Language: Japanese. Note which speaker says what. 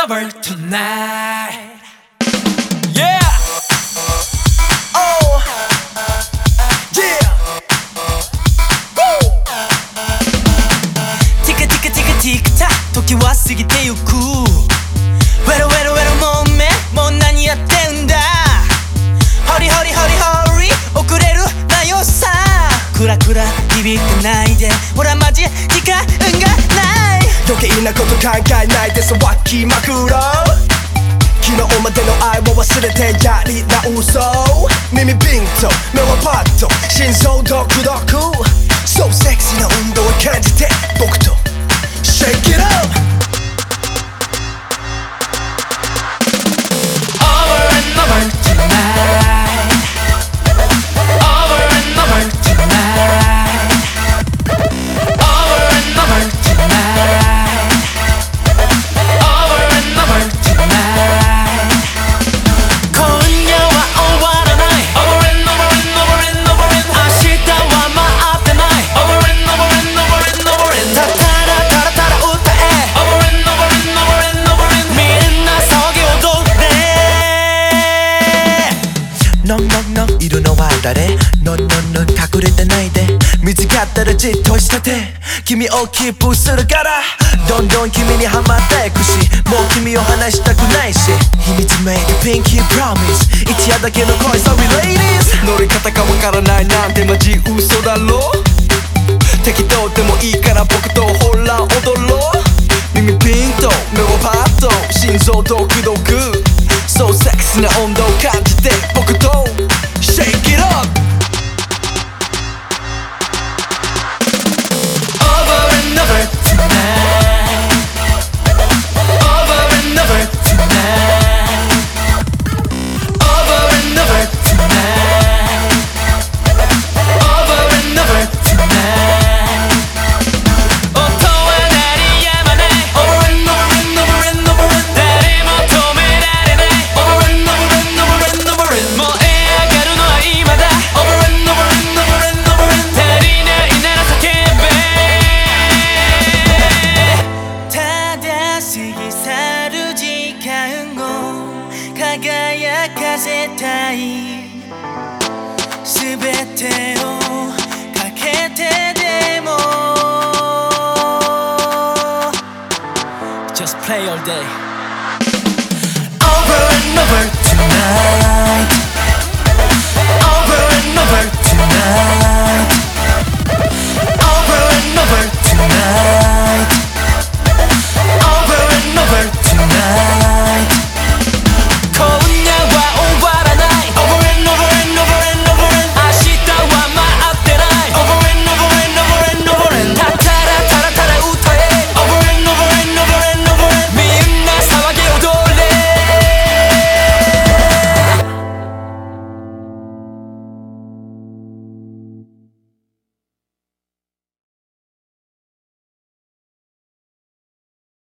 Speaker 1: over tonight. Yeah.
Speaker 2: Oh.
Speaker 3: ティカタ時は過ぎてゆくウェロウェロウェロもうめもう何やってんだホリホリホリホリ遅れるなよさクラクラ響かないでほらマジ時間が
Speaker 2: 余計なこと考えないでさわきまくろ。う昨日までの愛を忘れてやり直そう耳ピンと目はパッと。心臓ドクドクそうセクシーな運動を感じて僕と。
Speaker 3: いるのは誰ノンノンノン隠れてないで。見つかったらじっとしてて君をキープするからどんどん君にはまっていくし。もう君を離したくないし。秘密めいてピンキープロミス一夜だけの恋。Sorry ladies
Speaker 2: 乗り方がわからないなんてマジ嘘だろ。適当でもいいから僕とほら踊ろう。耳ピンと目をパッと。心臓ドクドク So sexy な温度を感じて僕と。
Speaker 3: ぎ去る時間を輝かせたいすべてをかけてでも Just play all day Over and over tonight